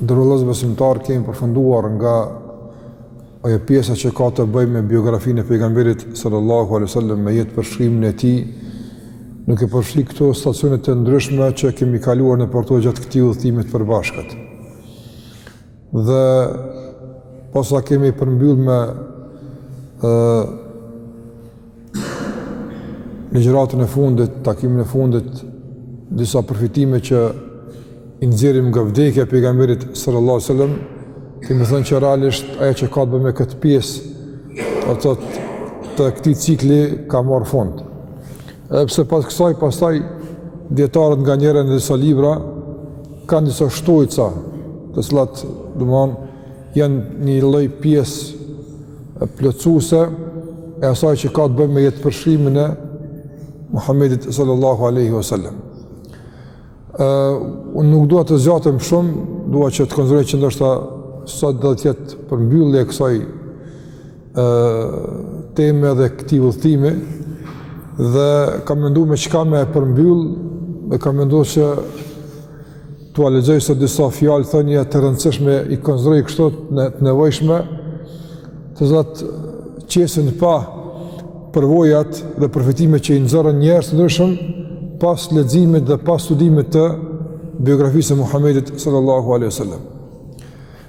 Nderuar vëllezër besimtarë kemi përfunduar nga ajo pjesa që ka të bëjë me biografinë e pejgamberit sallallahu alaihi wasallam me jetëpërshkrimin e tij duke përfshi këto stacione të ndryshme që kemi kaluar nëpër to gjatë këtij udhëtimi të përbashkët. Dhe po sa kemi përmbyll me e, ligjëratën e fundit, takimin e fundit, disa përfitime që i nxjerrim nga vdekja e pejgamberit sallallahu alaihi wasallam, domethënë që realisht ajo që ka të bëjë me këtë pjesë, do të thotë të këtij cikli ka marrë fund. Edhe pse pas kësaj, pastaj, dijetarët nganjëherë në disa libra, kanë disa shtojca, të cilat, domethënë, janë një lloj pjesë plotësuese e asaj që ka të bëjë me jetëpërshkrimin e Muhamedit sallallahu alaihi wasallam. Ë unë nuk dua të zgjatem shumë, dua që të konsideroj që ndoshta sot do të jetë përmbyllje e kësaj ë teme dhe këtij udhëtimi dhe kam menduar me çka me përmbyll dhe kam menduar se T'ua lexoj sot disa fjalë thënie të rëndësishme i konsideroj kështu të nevojshme, të cilat qesin në pah përvojat dhe përfitimet që i nxorën njerëz të ndryshëm pas leximit dhe pas studimit të biografisë së Muhamedit sallallahu alaihi wasallam.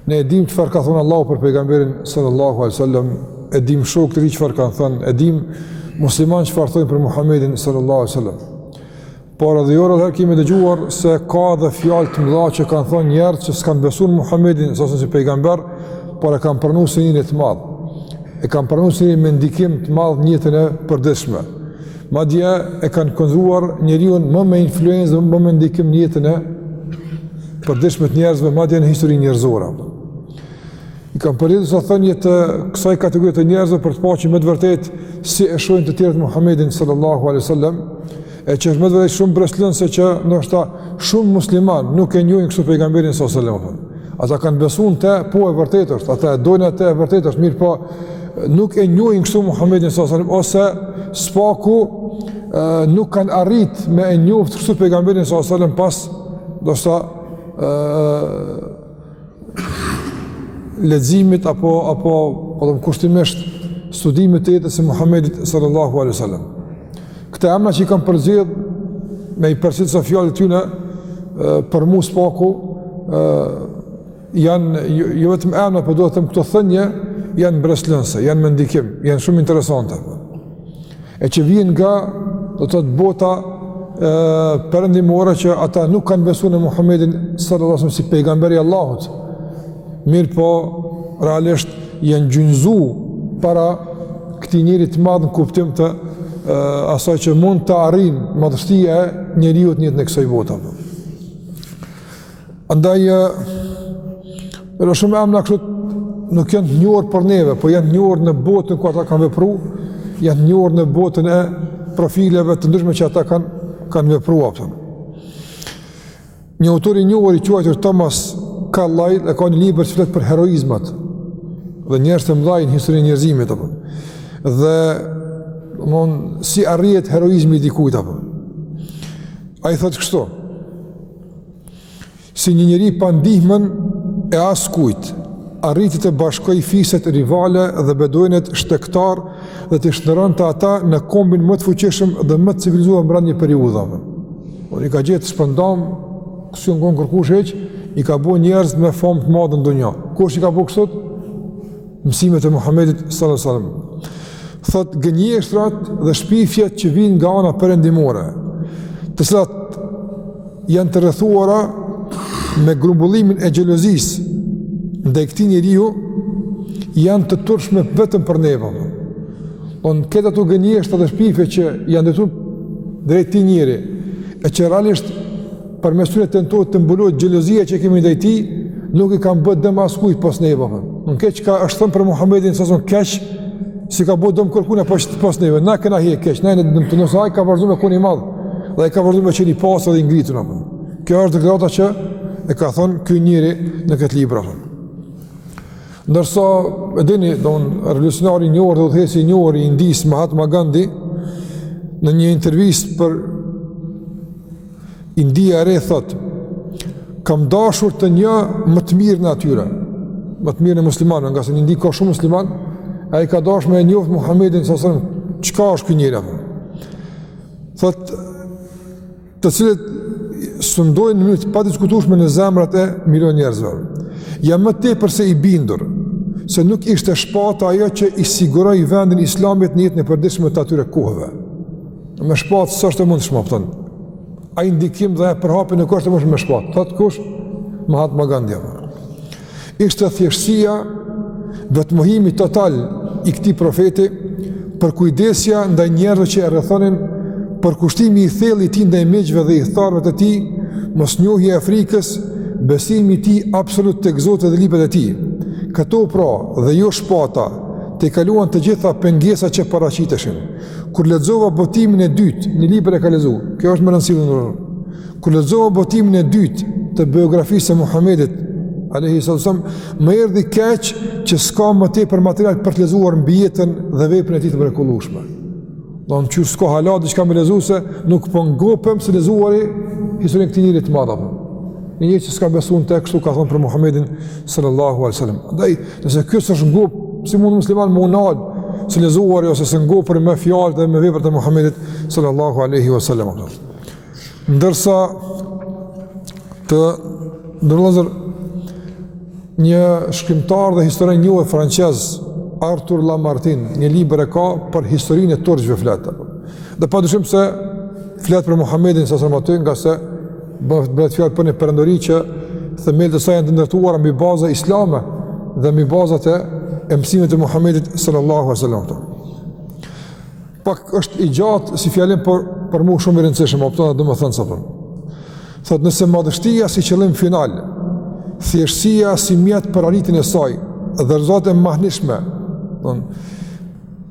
Ne e dimë çfarë ka thënë Allahu për pejgamberin sallallahu alaihi wasallam, e dimë shokët e tij çfarë kanë thënë, e dimë muslimanët çfarë thonë për Muhamedin sallallahu alaihi wasallam. Por edhe jo rrallëherë kemi dëgjuar se ka dhe fjalë të mëdha që kanë thonë njerëz që s'kan besu Muhammedin sallallahu alai sallam si pejgamber, por e kanë pranu si njeri të madh. E kanë pranu si njeri me ndikim të madh në jetën e përditshme. Madje e kanë konsideruar njeriun më me influencë dhe më me ndikim në jetën e përditshme të njerëzve, madje në historinë njerëzore. I kam përzgjedh disa thënie të kësaj kategorie të njerëzve për të pa që me të vërtetë si e shojnë të tjerët Muhammedin sallallahu alai sallam, E që është me të vërtetë shumë mbresëlënëse që ndoshta shumë muslimanë nuk e njojnë kështu pejgamberin sallallahu alai sallam. Ata kanë besu në të po e vërtetë është, ata e dojnë atë e vërtetë është, mirëpo nuk e njojnë kështu Muhammedin sallallahu alai sallam ose së paku e, nuk kanë arrit me e njoftë kështu pejgamberin sallallahu alai sallam pas, ndoshta, leximit apo apo domethënë kushtimisht studimit të jetës së Muhamedit sallallahu alaihi wasallam. Këta emra që i kam përzgjedh me i përcjell disa fjalë të tyne për mua së paku ë janë jo, jo vetëm emra, por do të them këto thënie janë mbresëlënëse, janë me ndikim, janë shumë interesante. E që vijnë nga, do të thotë bota e, perëndimore që ata nuk kanë besu në Muhammedin sallallahu alejhi ve sellem si pejgamber i Allahut, mirëpo realisht janë gjynzu para këtij njeri të madh në kuptim të e, asaj që mund ta arrijë madhështia e njeriut në jetën e kësaj bote. Andaj, e, e shumë emna kështu nuk janë të njohur për neve, po janë të njohur në botën ku ata kanë vepru, janë të njohur në botën e profileve të ndryshme që ata kanë, kanë vepru, apo. Një autor i njohur i quajtur Thomas Carlyle e ka një libër që flet për heroizmat dhe njerëz të mëdhenj në historinë e njerëzimit apo. Dhe domthon si arrihet heroizmi i dikujt apo. Ai thotë kështu. Si një njeri pa ndihmën e askujt, arriti të bashkojë fiset rivale dhe beduinët shtegtarë dhe t'i shndërronte ata në kombin më të fuqishëm dhe më të civilizuar mrena një periudhe. Por i ka gjetë të shpërndamë, s'jon konë kërkush hiç, i ka bo njerëz me famë të madhe në dynja. Kush i ka bo kështu? Mësimet e Muhammedit sallallahu sallam. Thotë gënjeshtrat dhe shpifjet që vijnë nga ana perëndimore, të cilat janë të rrethuara me grumbullimin e xhelozisë ndaj këtij njeriu janë të turpshme vetëm për neve. Domethënë këto gënjeshtra dhe shpifje që janë ndërtuar drejt këtij njeri, e që realisht përmes tyre tentohet të mbulohet xhelozia që kemi ndaj tij, nuk i kanë bërë dëm askujt pos neve apo. Krejt çka është thënë për Muhamedin sallallahu alejhi ve sellem keq s'i ka bërë dëm kërkujna pos pos neve. Na kanë hije keç, na në dëm të nëse ai ka vazhduar me konë i madh. Dhe ai ka vazhduar me qenë i pasur dhe i ngritur apo. Kjo është deklarata që e ka thënë ky njeri në këtë libër apo. Ndërsa e dini don revolucionari i njohur dhe udhëheqësi i njohur i Indisë Mahatma Gandhi në një intervistë për India e re thotë, kam dashur ta njoh më të mirin e atyre, më të mirin e muslimanëve, ngase në Indi ka shumë muslimanë, ai ka dashur me e njoftë Muhammedin, sallallahu alejhi ve sellem, çka është ky njeri? Thotë, të cilët sundojnë në mënyrë të padiskutueshme në zemrat e milionë njerëzve. Jam më tepër se i bindur se nuk ishte shpata ajo që i siguroi vendin islamit në jetën e përditshme të atyre kohëve. Me shpatë s'është e mundshme, po thonë. Ai ndikim dhe ajo përhapje nuk është e mundshme me shpatë. Thotë kush? Mahatma Gandhi. Ishte thjeshtësia vetmohimi total i këtij profeti përkujdesja ndaj njerëzve që e rrethonin, përkushtimi i thellë i tij ndaj miqve dhe ithtarëve të tij, mosnjohja e frikës, besimi i tij absolut tek Zoti dhe librat e tij. Këto pra dhe jo shpata, tejkaluan të gjitha pengesat që paraqiteshin. Kur lexova botimin e dytë, një libër e ka lexu. Kjo është më e rëndësishme ndonjëherë. Kur lexova botimin e dytë të biografisë së Muhamedit alayhi sallam, më erdhi keq që s'ka më tepër material për të lexuar mbi jetën dhe veprën e tij të mrekullueshme. Do të thotë s'ka hala diçka me lexu se, nuk po ngopem se lexuari historinë e këtij njeri të madh apo. Një që s'ka besuar tek kështu ka thon për Muhamedit sallallahu alaihi wasallam. Andaj Nëse ky s'është ngop, si mund musliman me u ndal se lexuari, ose s'u ngop me fjalë dhe me veprat e Muhammedit sallallahu aleyhi wa sallam. Ndërsa të nderuar vëllezër një shkrimtar dhe historian njëherë francez, Artur Lamartin, një libër e ka për historinë e turqve flet. Dhe pa dyshim se flet për Muhammedin sallallahu aleyhi wa sallam, ngase Bëhet bëhet fjalë për një perandori që themelet e saj janë të ndërtuara mbi baza islame dhe mbi bazat e e mësimet e Muhamedit sallallahu alaihi wasallam. Pak është i gjatë si fjalim por për mu shumë i rëndësishëm, apo thonë domethënë sa po. Thotë nëse madhështia si qëllim final, thjeshtësia si mjet për arritjen e saj dhe rezultate mahnitshme, thonë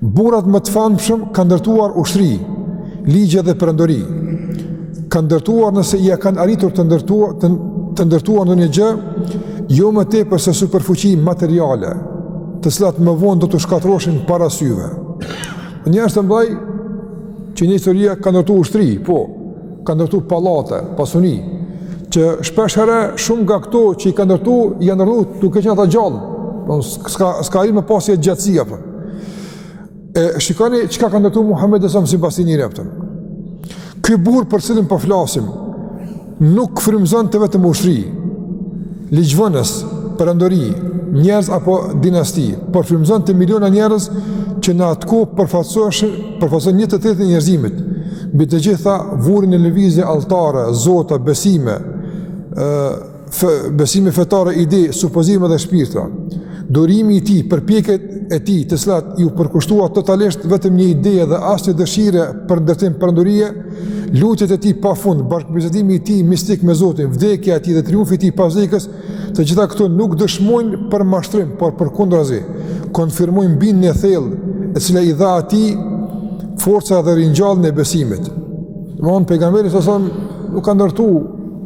Burrat më të famshëm kanë ndërtuar ushtri, ligje dhe perandori. Kanë ndërtuar nëse ia kanë arritur të ndërtuar, të, të ndërtuar ndonjë gjë, jo më tepër se superfuqi materiale, të cilat më vonë do të shkatërroheshin para syve. Njerëz të mëdhaj që i njeh historia kanë ndërtu ushtri, po, Kanë ndërtu pallate, pasuni, që shpeshherë shumë nga këto që i kanë ndërtu, i kanë ndërtu duke qenë ata gjallë, po, s'ka, s'ka arri me pas jetëgjatësi, apo. Po. E shikoni çka ka ndërtu Muhammed alejhi selam simbas këtij njeri, apo. Po. Ky burrë për cilin po flasim, nuk frymëzonte vetëm ushtri, ligjvënës, perandori, njerëz apo dinasti, por frymëzonte miliona njerëz që në atë kohë përfaqësonin një të tretën e njerëzimit, Mbi të gjitha vuri në lëvizje altare, zota, besime, ë fe, besime fetare, ide, supozime dhe shpirtra. Durimi i tij, përpjekjet e tij, të cilat iu përkushtua totalisht vetëm një ide dhe asnjë dëshire për ndërtim perandorie, lutjet e tij pafund, bashkëbisedimi i tij mistik me Zotin, vdekja e tij dhe triumfi i tij pas vdekjes Të gjitha këto nuk dëshmojnë për mashtrim, por përkundrazi, konfirmojnë bindjen e thellë, e cila i dha atij forca dhe ringjalljen e besimit. Domethonë pejgamberi alejhi selam, nuk ka ndërtu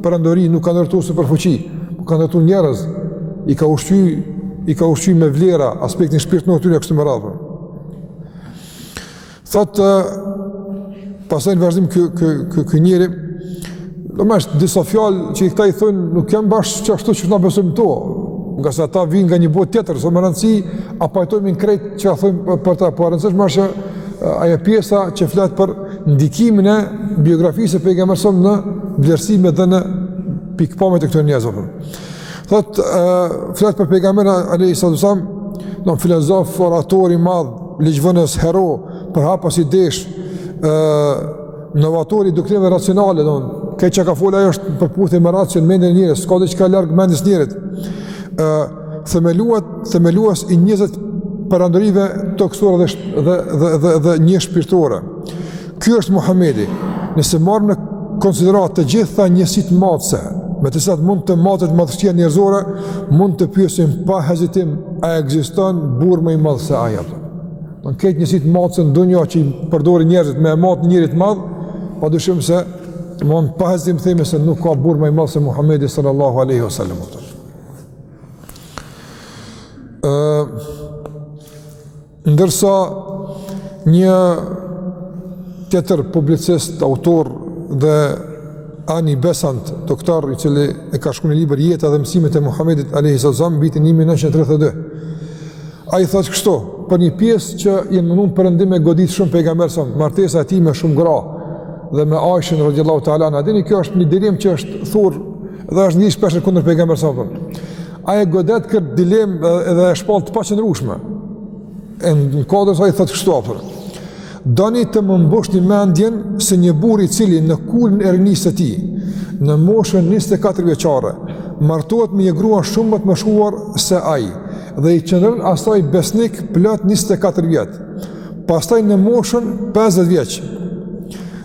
perandori, nuk ka ndërtu superfuqi, nuk ka ndërtu njerëz, i ka ushqy, i ka ushqy me vlera, aspektin shpirtnor të tyre e kështu me radhë. Thotë pastaj në vazhdim ky, ky, ky, ky njeri, domethënë disa fjalë që i këta i thonë, nuk janë bash ashtu qysh na besojmë ato, ngase ata vijnë nga një botë tjetër, s'o me rëndësi, a pajtohemi në krejt çka thonë për ta, po e rëndësishme është ajo pjesa që flet për ndikimin e biografisë së pejgamberit në vlerësimet dhe në pikëpamjet e këtyre njerëzve. Thotë, uh, flet për pejgamberin alayhi salatu wasallam, domethënë filozof, orator i madh, ligjvënës, hero, përhapës idesh, ë uh, novator i doktrinave racionale, domethënë çka ka folur ajo është në përputhje me racion, mendjen e njeriut, s'ka diçka larg mendjes së njeriut. ë uh, themeluat, themelues i 20 perandorive tokësore dhe dhe dhe dhe, dhe një shpirtërore. Ky është Muhamedi. Nëse marrim në konsideratë të gjitha njësitë matëse, me të cilat mund të matet madhështia njerëzore, mund të pyesim pa hezitim a ekziston burrë më i madh se ai. Në këto njësitë matëse në dunja që i përdorin njerëzit me e matë njeri të madh, pa dyshim se mund pa hezitim të themi se nuk ka burrë më i madh se Muhamedi sallallahu aleyhi wa sallam. Uh, Ndërsa një tjetër publicist, autor dhe Ani Besant, doktor i cili e ka shkruar një libër Jeta dhe mësimet e Muhamedit alayhi sallam vitin 1932. Ai thotë kështu, për një pjesë që është munduar Perëndimi me godit shumë pejgamberin sallallahu alayhi wasallam martesa e tij me shumë gra dhe me Aishën radhiyallahu ta'ala, e dini kjo është një dilemë që është thur dhe është nxjerrë shpesh kundër pejgamberit sa. Ai e godet këtë dilemë edhe e shpall të paqëndrueshme. E në kodër se ai thotë kështu afër. Doni të më mbushni mendjen se një burrë i cili në kulmin e rinisë së tij, në moshën 24 vjeçare, martohet me një grua shumë më të mëshuar se ai dhe i qëndron asaj besnik plot 24 vjet. Pastaj në moshën 50 vjeç,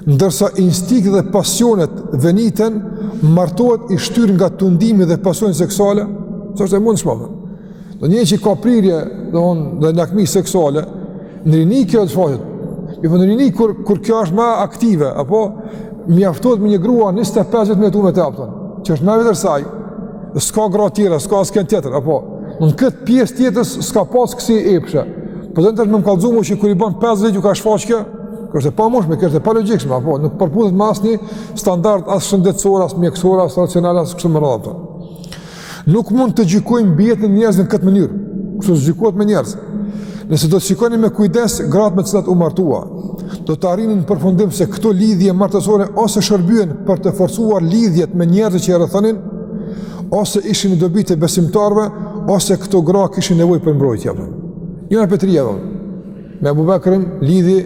Ndërsa instinktet dhe pasionet veniten, martohet i shtyr nga tundimi dhe pasionet seksuale, s'është e mundshme. Domethënë një që ka prirje dhe, on, dhe lakmi seksuale, në rini kjo i shfaqet. Jo, në rini kur, kur kjo është ma aktive, apo mjaftohet me një grua 25 me të ume të apëton, që është me e vjetër se ai, s'ka gra tjera, s'ka sen tjetër, apo në këtë pjesë të jetës s'ka pas kësi epshe. Porpo dhe në të është me më kallëzu mu që kur i ban 50 vjet iu ka shfaq kjo, Kjo është e pamundshme, kjo është e palogjikshme, apo nuk përputhet me asnjë standard as shëndetësor, as mjekësor, as racional as kështu me radhë. Nuk mund të gjykojmë mbi jetën e njerëzve në këtë mënyrë. Kështu gjykohet me njerëz. Nëse do të shikoni me kujdes gratë me të cilat u martua, do të arrini në përfundim se këto lidhje martësore ose shërbyen për të forcuar lidhjet me njerëzit që e rrethonin, ose ishin në dobi të besimtarëve, ose këto gra kishin nevojë për mbrojtje. Një apo tri Me Abu Bakrin lidhi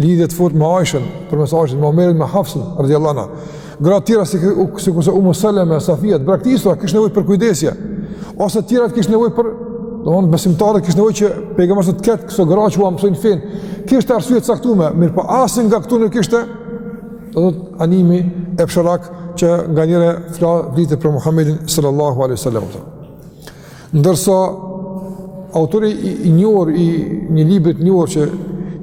lidhje të fortë me Aishën, përmes Aishës me Omerin me Hafsën radhiyallahu anha. Gra të tjera sikurse Umu Salama, Safia, braktisura kishin nevojë për kujdesje. Ose të tjerat kish nevojë për, domthonë besimtarët kish nevojë që pejgamberi të ketë këso gra që u mësojnë fenë. Kishte arsye të caktuara, mirëpo asnjë nga këtu nuk kishte domethënë animi epsharak që nganjëherë flitet për Muhammedin sallallahu alaihi wasallam. Ndërsa, autori i njohur i një libri të njohur që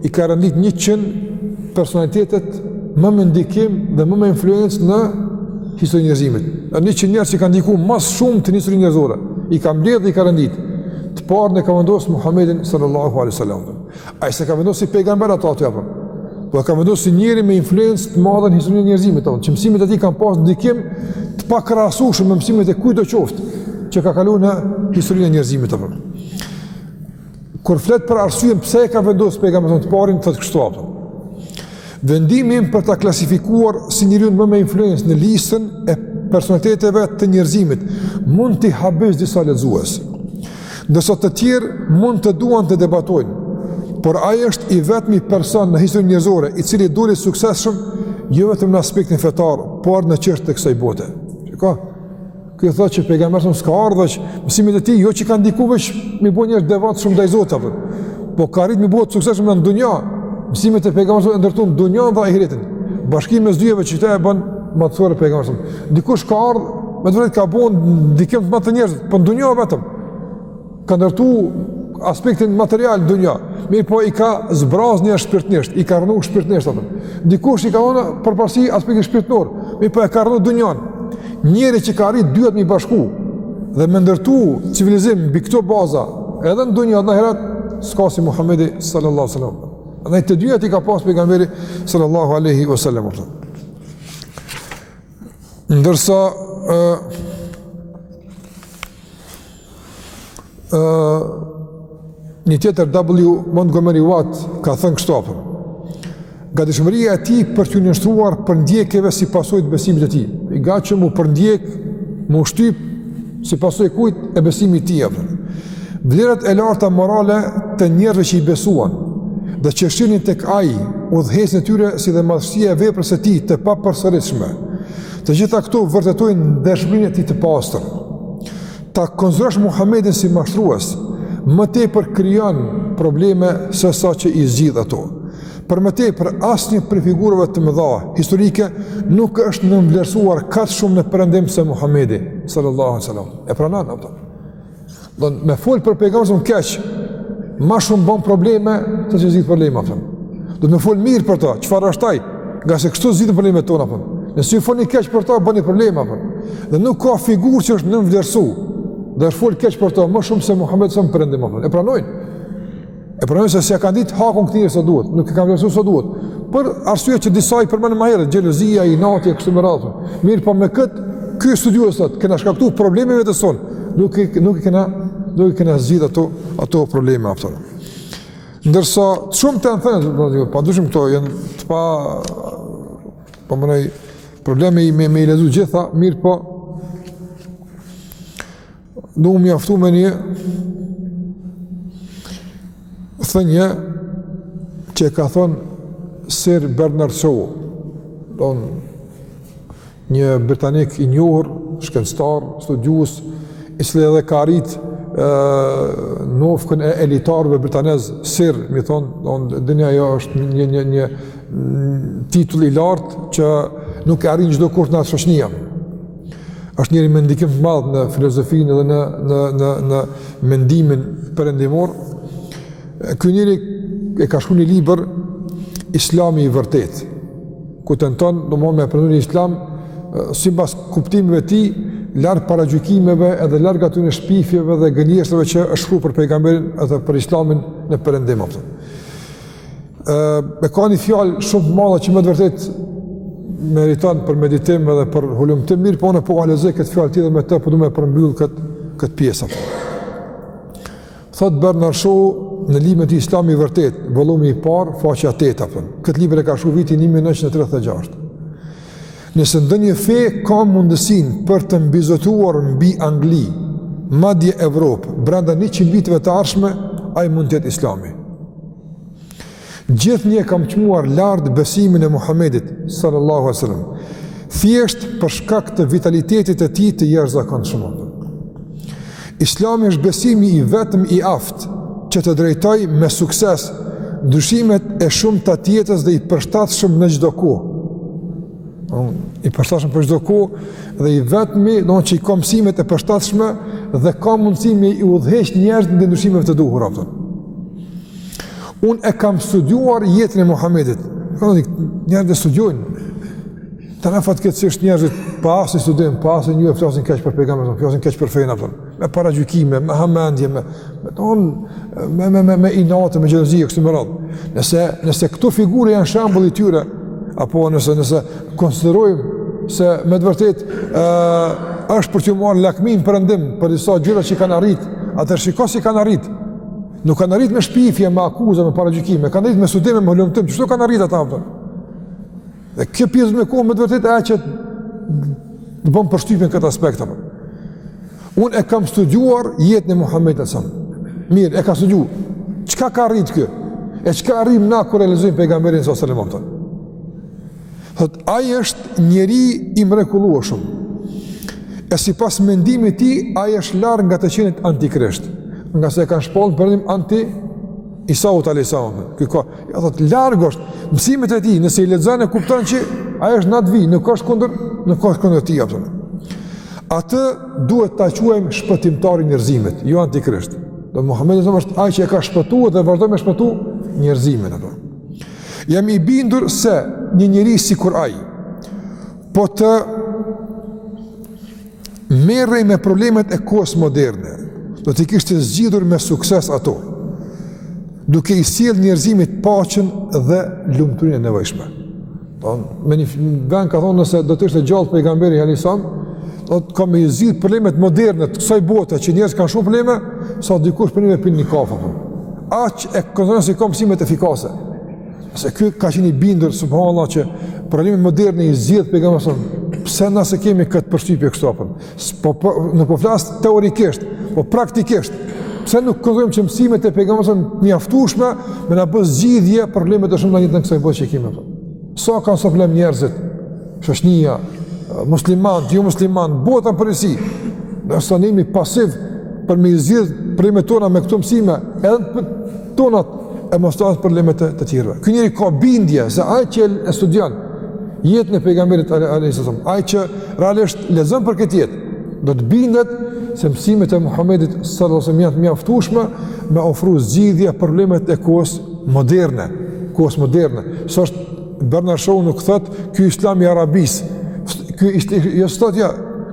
i ka rendit njëqind personalitetet më më ndikim dhe më më influencë në historinë e njerëzimit. Njëqind njerëz që kanë ndiku ma së shumti në historinë njerëzore, i ka mbledh dhe i ka rendit. Të parin e ka vendos Muhammedin sallallahu alaihi wasallam. Ai s'e ka vendosur si pejgamber ata ato apo? Po e ka vendosur si njeri me influencë të madhe në historinë e njerëzimit ato, që mësimet e tij kanë pas ndikim të pakrahasueshëm me mësimet e kujtdo qoftë që ka kaluar në historinë e njerëzimit apo. Kur flet për arsyen pse e ka vendosur pejgamberin të parin thotë kështu apo. Vendimi për ta klasifikuar si njeriun më me influencë në listën e personaliteteve të njerëzimit mund t'i habisë disa lexues. Ndërsa të tjerë mund të duan të debatojnë, por ai është i vetmi person në historinë njerëzore i cili doli i suksesshëm jo vetëm në aspektin fetar, por në çështje të kësaj bote. Shiko. Ky thotë që pejgamberi s'ka ardhur veç mësimet e tij jo që kanë ndikuar veç me bën të devotshëm ndaj Zotit apo. Po ka arrit me bën të suksesshëm në dunja. Mësimet e pejgamberit e ndërtuan dunjanë dhe ahiretin. Bashkimi mes dyjave që këta e bën më të madh pejgamberin. Dikush ka ardhë, me të vërtetë ka bën ndikim të madh te njerëzit, po në dunja vetëm. Ka ndërtu aspektin material në dunja, mirëpo i ka zbraz shpirtërisht, i ka rrënu shpirtërisht ata. Dikush i ka dhënë përparësi aspektit shpirtëror, mirëpo e ka rrënu dunjanë. Njeri që ka arrit dyjat me i bashku dhe me ndërtu civilizim mbi këto baza, edhe dunja edhe ahiret s'ka si Muhamedi sallallahu alaihi wasallam. Dhe të dyjat i ka pas pejgamberi sallallahu alaihi wasallam. Ndërsa ë ë një tjetër W Montgomery Watt ka thënë kështu apo. Gatishmëria e tij për t'iu nënshtruar përndjekjeve si pasojë e besimit të tij. I gatshëm m'u përndjek, m'u shtyp si pasojë kujt e besimit të tij apo. Vlerat e larta morale të njerëzve që i besuan dhe që shihnin tek ai udhëheqësin e tyre si dhe madhështia e veprës së tij të papërsëritshme. Të gjitha këto vërtetojnë ndershmërinë e tij të pastër. Ta konsiderosh Muhamedin si mashtrues, më tepër krijon probleme sesa që i zgjidh ato. Për më tepër, asnjë prej figurave të mëdha historike nuk është nënvlerësuar kaq shumë në perëndim se Muhamedi sallallahu alaihi wasallam. E pranon ato. Don me fol për pejgamberin keq, ma shumë ban probleme se që zgjidh probleme apo. Duhet me fol mirë për to, çfarë është ai? Nga se kështu zgjidhin problemet tona apo. Nëse ju folni keq për to, bani probleme apo. Dhe nuk ka figurë që është nënvlerësu dhe është fol keq për to ma shumë se Muhamedi sa n'perëndim apo. E pranojnë. E pranojnë se s'ia kanë ditë hakun këtij njeri sa duhet, nuk e kanë vlerësu sa duhet. Për arsye që disa i përmendëm më herët, xhelozia, inati e kështu me radhë. Mirëpo me kët ky studiues thotë, kena shkaktu probleme vetes tonë. Nuk i nuk i kena nuk i kena zgjidh ato ato probleme apo. Ndërsa shumë të thëna, do të thotë, pa dyshim këto janë të pa po m'u ni problem i me me lexu gjitha, mirëpo Do u mjaftu me një thënie që ka thonë Sir Bernard Shaw, domethënë një britanik i njohur, shkencëtar, studiues, i cili edhe ka arrit nofkën e elitarëve britanez, Sir, me thonë, domethënë ajo është një një një titull i lartë që nuk e arrin çdokush në shoqni. Është njeri me ndikim të madh në filozofinë dhe në në në në mendimin perëndimor. Ky njeri e ka shkru një libër Islami i vërtetë, ku tenton domethënë me prezantu Islamin sipas kuptimeve të tij, larg paragjykimeve edhe larg atyne shpifjeve dhe gënjeshtrave që është shkru për pejgamberin edhe për Islamin në perëndim apo. e ka një fjalë shumë të madhe që me të vërtetë meriton për meditim edhe për hulumtim mirëpo unë po analizoj këtë fjalë edhe me të, po du me përmbyll kët kët pjesë. Thotë Bernard Shaw në librin e tij Islami i vërtetë, volumi i parë, faqja 8 apo. Kët libër e ka shkru viti 1936. Nëse ndonjë fe ka mundësinë për të mbizotëruar mbi Angli, madje Evropë, brenda 100 viteve të ardhshme, ai mund të jetë islami. Gjithnjë e kam çmuar lart besimin e Muhamedit, salallahu alejhi ue selem, thjesht për shkak të vitalitetit të tij të jashtëzakonshëm. Islami është besimi i vetëm i aftë që të drejtojë me sukses ndryshimet e shumta të jetës dhe i përshtatshëm në çdo kohë. I përshtatshëm për çdo kohë dhe i vetmi domethënë që i ka mësimet e përshtatshme dhe ka mundësi me i udhëheq njerëzit në ndryshime të duhura apo. Unë e kam studiuar jetën e Muhamedit. Njerëz që studiojnë. fatkeqësisht njerëzit pa asnjë studim, pa asnjë e flasin keq për pejgamber, flasin keq për fejnë, apëton, me paragjykime, me hamendje, me, me, ton, me, me, me, me inate, me xhelozi, e kështu me radhë. Nëse, nëse këto figura janë shembull i tyre, apo nëse, nëse konsiderojmë se me të vërtetë e, është për t'ia marrë lakmi Perëndimit, për disa gjëra që i kanë arrit, atëherë shiko si kanë arrit, nuk kanë arrit me shpifje, me akuza, me paragjykime, kanë arrit me studime, me hulumtim, kështu kanë arrit ata, apëton? Dhe kjo pjesë me kohë me të vërtetë ajo që të bën përshtypjen këtë aspekt apo. Unë e kam studiuar jetën e Muhamedit sallallahu alaihi wasallam. Mirë, e ka studiuar. Çka ka rrit kë? E çka arrim na kur realizojmë pejgamberin sallallahu alaihi wasallam? Thot, ai është njeri i mrekullueshëm. E sipas mendimit të tij, ai është larg nga të qenit antikrisht, nga se e kanë shpallur për anti Isaut alayhis salam. Ky ka Ja thot larg është mësimet e tij, nëse i lexon e kupton që ai është n'atë vijë, nuk është kundër, nuk është kundër tij apo. Atë duhet ta quajmë shpëtimtari i njerëzimit, jo antikrisht. Do Muhamedi thotë është ai që e ka shpëtuar dhe vazhdon me shpëtu njerëzimin apo. Jam i bindur se një njeri sikur ai po të merrej me problemet e kohës moderne, do t'i kishte zgjidhur me sukses ato, duke i sjell njerëzimit paqen dhe lumturinë e nevojshme. Don, në një vend ka thonë nëse do të ishte gjallë pejgamberi alayhis salam, do të, ka me i zgjidh problemet moderne të kësaj bote që njerëz kanë shumë probleme, sa dikush po du me pi një kafe. Aq e konsideron si ka mësimet efikase. Se ky ka qenë i bindur subhanallahu që problemet moderne i zgjidh pejgamberi sa pse na se kemi kët përshtypje këtu apo. Po po nuk po flas teorikisht, po praktikisht. Pse nuk kuptojmë që mësimet e pejgamberit janë mjaftueshme me na bë zgjidhje problemeve të shumta në kësaj botë që kemi apo. Sa kanë sa problem njerëzit. Shoqnia, musliman, jo musliman, bota përsi. Ne sot jemi pasiv për me zgjidh problemet tona me këto mësime, edhe tonat e mos flas për problemet e të tjerëve. Ky njeri ka bindje se ai që e studion jetën e pejgamberit alayhis salam, ai që realisht lexon për këtë jetë, do të bindet se mësimet e Muhamedit sallallahu alaihi wasallam janë të mjaftueshme me ofru zgjidhje për problemet e kohës moderne, kohës moderne. Sot Bernard Shaw nuk thot, ky islam i Arabisë, ky ishte, jo s'thot, ja,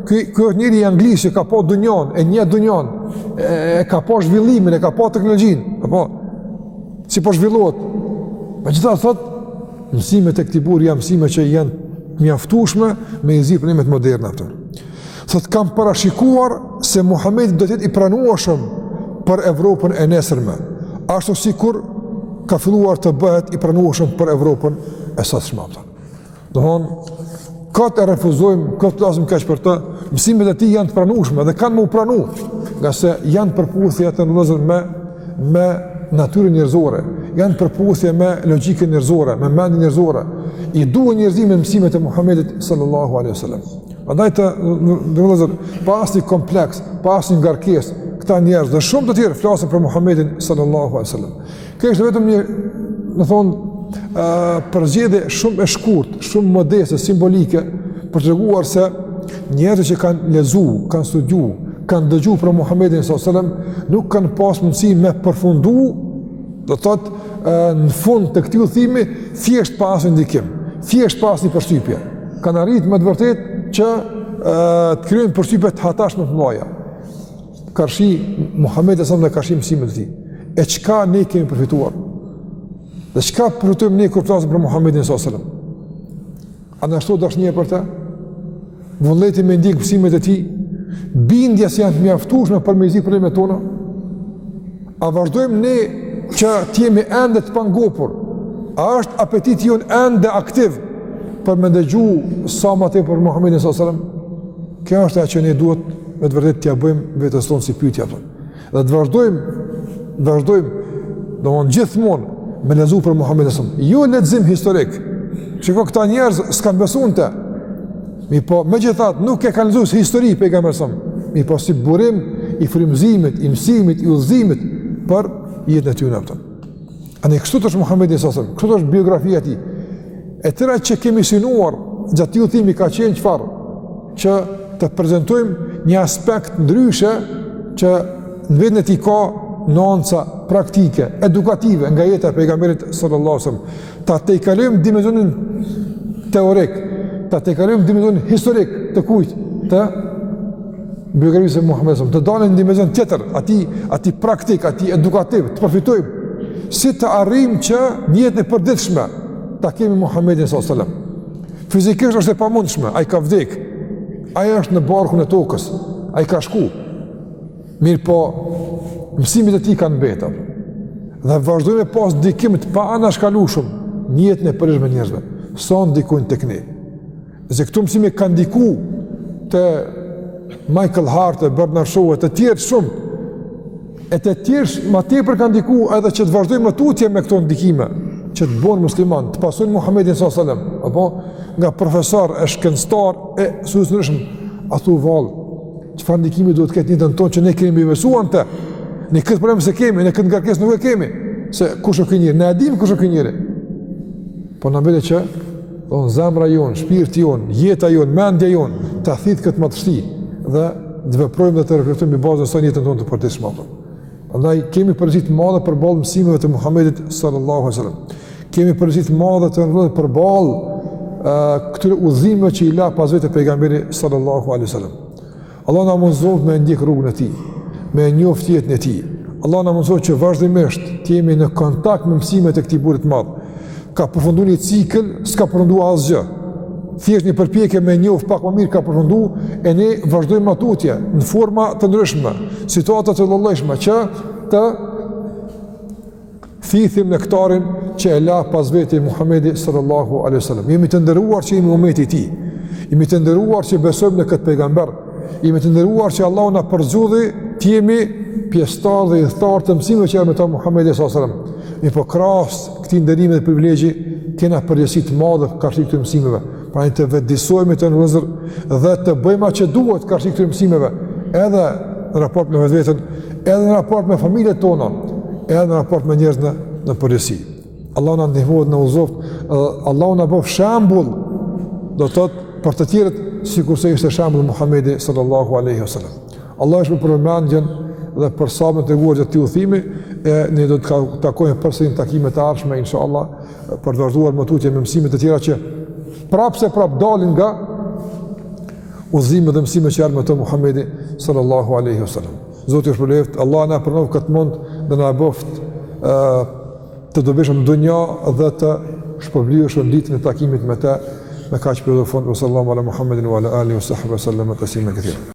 ky, ky është njeri i Anglisë që ka pa dunjan, e njeh dunjan, e, e ka pa zhvillimin, e ka pa teknologjinë, apo, si po zhvillohet. Megjithatë thot, mësimet e këtij burri, janë mësime që janë të mjaftushme me i zgjidh problemet moderne. Për. Thotë kam parashikuar se Muhamedi do të jetë i pranueshëm për Evropën e nesërme, ashtu sikur ka filluar të bëhet i pranueshëm për Evropën e sotshme. Domethënë kot e refuzojmë, kot flasim keq për të, mësimet e tij janë të pranueshme dhe kanë me u pranu, ngase janë përputhje të nderuar vëllezër me me natyrën njerëzore, janë përputhje me logjikën njerëzore, me mendjen njerëzore. I duhen njerëzimit mësimet e Muhamedit sallallahu alaihi wasallam. Andaj të nderuar vëllezër, pa asnjë kompleks, pa asnjë ngarkesë, këta njerës dhe shumë të tjerë flasin për Muhammedin sallallahu alai sallam. Kjo është vetëm një, me thënë, përzgjedhje shumë e shkurtë, shumë modeste, simbolike, për të treguar se njerëzit që kanë lexu, kanë studiu, kanë dëgju për Muhammedin sallallahu alai sallam, nuk kanë pas mundësi me përfundu, do të thotë në fund të këtij udhëtimi, thjesht pa asnjë ndikim, thjesht pa asnjë përshtypje. Kanë arrit me të vërtetë që të krijojnë përshtypje të hatashme të mëdhaja. Karshi Muhammedit s.a.s. dhe karshi mësimeve të tij. E çka ne kemi përfituar? Dhe çka përfitojmë ne kur flasim për Muhammedin s.a.s. A na shtohet dashnia për te? Vullneti me ndjek mësimet e tij? Bindja se janë të mjaftushme për me zgjidh problemet tona? A vazhdojmë ne që të jemi ende të pangopur? A është apetiti jonë ende aktiv për me ndëgju sa ma tepër për Muhammedin s.a.s. Kjo është e që ne duhet me të vërtetë t'ia bëjmë vetes tonë si pytje apo. Dhe të vazhdojmë, të vazhdojmë, domethënë gjithmonë, me lexu për Muhammedin s.a.s. Jo lexim historik, shiko këta njerëz s'kanë besu n'të, Mirëpo, megjithatë, nuk e kanë lexu si histori pejgamberin s.a.s. Mirëpo, si burim i frymëzimit, i mësimit, i udhëzimit për jetën e tyne, kupton. Andaj kështu është Muhammedi s.a.s., kështu është biografia e tij. E tëra që kemi synuar, gjatë këtij udhëtimi ka qenë çfarë, që të prezentojmë një aspekt ndryshe që në veten e tij ka nuanca praktike, edukative nga jeta e pejgamberit sallallahu alai sallam. Ta tejkalojmë dimenzionin teorik, ta tejkalojmë dimenzionin historik të kujt, të biografisë së Muhammedit s.a.s., të dalim në dimenzion tjetër, atij, atij praktik, atij edukativ, të përfitojmë, si të arrijmë që në jetën e përditshme, ta kemi Muhammedin s.a.s. Fizikisht është e pamundshme, ai ka vdek, ai është në barkun e tokës, ai ka shku, Mirëpo, mësimet e tij kanë mbetur. Dhe vazhdojnë me pas ndikim të paanashkalueshëm në jetën e përditshme të njerëzve, sa ndikojnë tek ne. Nëse këto mësime kanë ndiku te Michael Hart e Bernard Shaw e të tjerë shumë, e të tjerë ma tepër kanë ndiku edhe që të vazhdojnë më tutje me këto ndikime, që të bonë muslimanë, të pasojnë Muhammedin s.a.s. Apo, nga profesorë e shkencëtarë e studiues të ndryshëm, a thu vallë, Çfarë ndikimi duhet të ketë në jetën tonë që ne kemi besuar në të? Ne këtë problem se kemi, ne këtë ngarkesë nuk e kemi. Se kush është ky njeri? Ne e dimë kush është ky njeri. Po na mbetet që edhe zemra jonë, shpirti jonë, jeta jonë, mendja jonë ta thithë këtë madhështi dhe të veprojmë dhe të reflektojmë mbi bazën e saj në jetën tonë të përditshme. Prandaj kemi përgjegjësi të madhe përballë mësimeve të Muhamedit sallallahu alaihi wasallam. Kemi përgjegjësi të madhe të nderuar përballë këtyre udhëzimeve që i la pas vete pejgamberi sallallahu alaihi wasallam. Allah na mundësoftë me ndjek rrugën e tij, me njoft jetën e tij. Allah na mundësoftë që vazhdimisht të jemi në kontakt me mësimet e këtij burri të madh. Ka përfundu një cikël, s'ka përfundu asgjë. Thjesht një përpjekje me njoft pak më mirë ka përfundu, e ne vazhdojmë tutje në forma të ndryshme, situata të llojllojshme, që të thithim nektarin që e la pas veti Muhammedi sallallahu alaihi wasallam. Jemi të nderuar që jemi umeti i tij. Jemi të nderuar që besojmë në këtë pejgamber. Jemi të nderuar që Allahu na përzgjodhi të jemi pjesëtarë dhe udhëtarë të mësimeve që emeton Muhammedi sallallahu alaihi wasallam. Mirëpo krahas këtij nderimi dhe privilegji kena përgjegjësi të madhe karshi këtyre mësimeve. Prandaj të vetëdijesohemi të nderuar vëllezër dhe të bëjmë atë që duhet karshi këtyre mësimeve edhe në raport me vetveten, edhe në raport me familjet tona, edhe në raport me njerëzit në përgjithësi. Allahu na ndihmoftë na udhëzoftë, Allahu na bëftë shembull, do të thotë për të tjerët, sikurse ishte shembull Muhammedi sallallahu aleyhi wa sallam. Allahu ju shpërbleftë për vëmendjen dhe për sabrin e treguar gjatë këtij udhëtimi, e ne do të takohemi përsëri në takime të ardhshme, insha Allah, për të vazhduar më tutje me mësime të tjera që prapë se prapë dalin nga udhëzimet dhe mësimet që emeton Muhamedi sallallahu alaihi wasallam. Zoti ju shpërbleftë, Allah na e pranoftë këtë mund dhe na bëftë të dobishëm në dunja dhe të shpërblyer ditën e takimit me të me kaq për fund sallallahu ala Muhammedin wa ala alihi wa sahbihi sallam taslima katira.